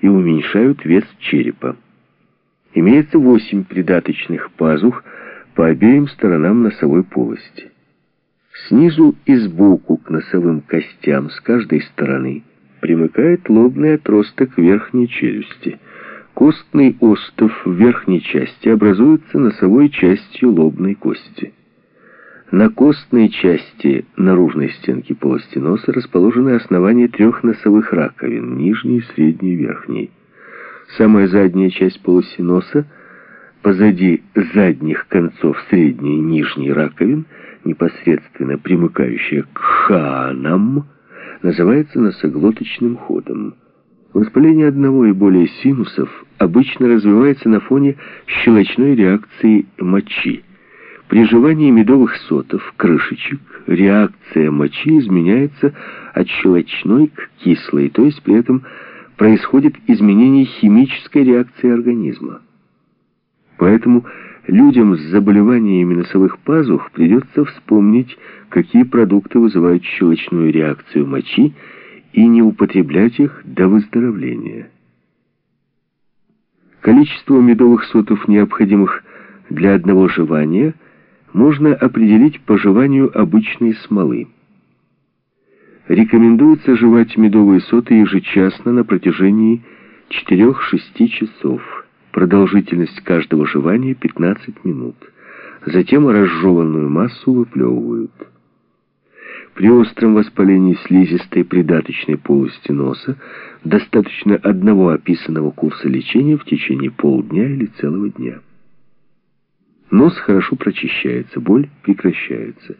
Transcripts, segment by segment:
и уменьшают вес черепа. Имеется 8 придаточных пазух по обеим сторонам носовой полости. Снизу и сбоку к носовым костям с каждой стороны примыкает лобный отросток верхней челюсти. Костный остов в верхней части образуется носовой частью лобной кости. На костной части наружной стенки полости носа расположены основания трех носовых раковин, нижней, средней верхней. Самая задняя часть полости носа, позади задних концов средней и нижней раковин, непосредственно примыкающая к ханам, называется носоглоточным ходом. Воспаление одного и более синусов обычно развивается на фоне щелочной реакции мочи. При медовых сотов, крышечек, реакция мочи изменяется от щелочной к кислой, то есть при этом происходит изменение химической реакции организма. Поэтому людям с заболеваниями носовых пазух придется вспомнить, какие продукты вызывают щелочную реакцию мочи, и не употреблять их до выздоровления. Количество медовых сотов, необходимых для одного жевания, можно определить по жеванию обычной смолы. Рекомендуется жевать медовые соты ежечасно на протяжении 4-6 часов. Продолжительность каждого жевания 15 минут. Затем разжеванную массу выплевывают. При остром воспалении слизистой придаточной полости носа достаточно одного описанного курса лечения в течение полдня или целого дня. Нос хорошо прочищается, боль прекращается,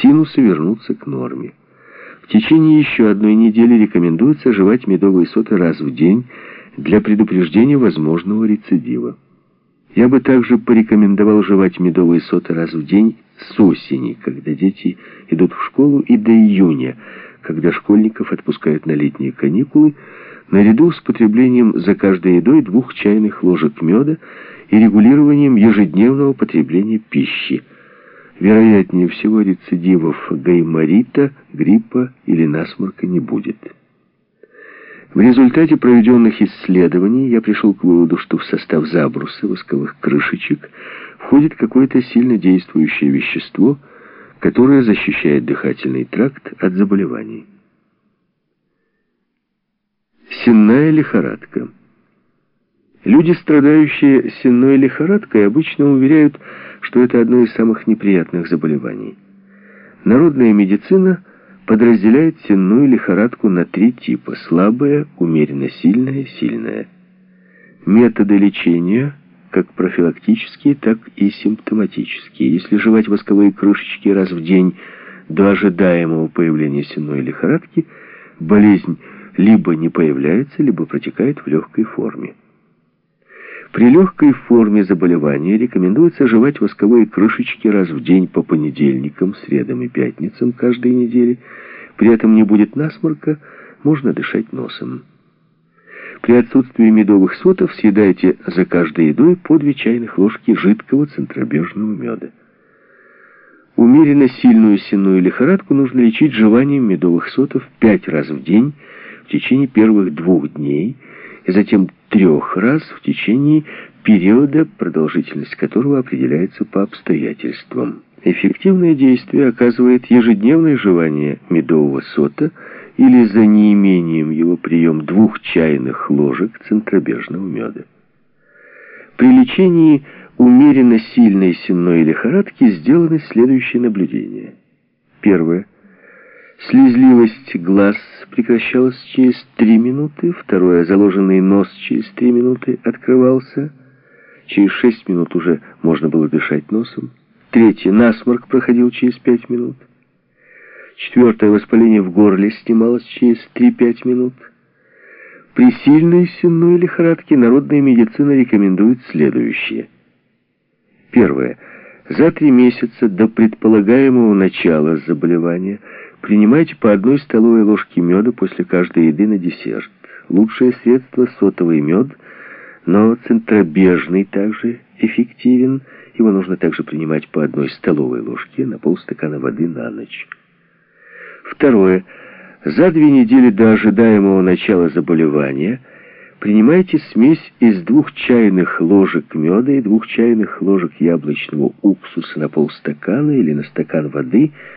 синусы вернутся к норме. В течение еще одной недели рекомендуется жевать медовые соты раз в день для предупреждения возможного рецидива. Я бы также порекомендовал жевать медовые соты раз в день с осени, когда дети идут в школу, и до июня, когда школьников отпускают на летние каникулы, наряду с потреблением за каждой едой двух чайных ложек меда и регулированием ежедневного потребления пищи – вероятнее всего рецидивов гайморита, гриппа или насморка не будет. В результате проведенных исследований я пришел к выводу, что в состав забруса восковых крышечек входит какое-то сильно действующее вещество, которое защищает дыхательный тракт от заболеваний. Сенная лихорадка. Люди, страдающие сенной лихорадкой, обычно уверяют, что это одно из самых неприятных заболеваний. Народная медицина подразделяет сенную лихорадку на три типа – слабая, умеренно сильная, сильная. Методы лечения как профилактические, так и симптоматические. Если жевать восковые крышечки раз в день до ожидаемого появления сенной лихорадки, болезнь либо не появляется, либо протекает в легкой форме. При легкой форме заболевания рекомендуется жевать восковые крышечки раз в день по понедельникам, средам и пятницам каждой недели. При этом не будет насморка, можно дышать носом. При отсутствии медовых сотов съедайте за каждой едой по две чайных ложки жидкого центробежного меда. Умеренно сильную сенную лихорадку нужно лечить жеванием медовых сотов пять раз в день в течение первых двух дней и затем трех раз в течение периода, продолжительность которого определяется по обстоятельствам. Эффективное действие оказывает ежедневное жевание медового сота или за неимением его прием двух чайных ложек центробежного меда. При лечении умеренно сильной сенной лихорадки сделаны следующие наблюдения. Первое. Слезливость глаз прекращалась через три минуты. Второе, заложенный нос через три минуты открывался. Через шесть минут уже можно было дышать носом. Третье, насморк проходил через пять минут. Четвертое, воспаление в горле снималось через три-пять минут. При сильной сенной лихорадке народная медицина рекомендует следующее. Первое. За три месяца до предполагаемого начала заболевания – Принимайте по одной столовой ложке меда после каждой еды на десерт. Лучшее средство – сотовый мед, но центробежный также эффективен. Его нужно также принимать по одной столовой ложке на полстакана воды на ночь. Второе. За две недели до ожидаемого начала заболевания принимайте смесь из двух чайных ложек меда и двух чайных ложек яблочного уксуса на полстакана или на стакан воды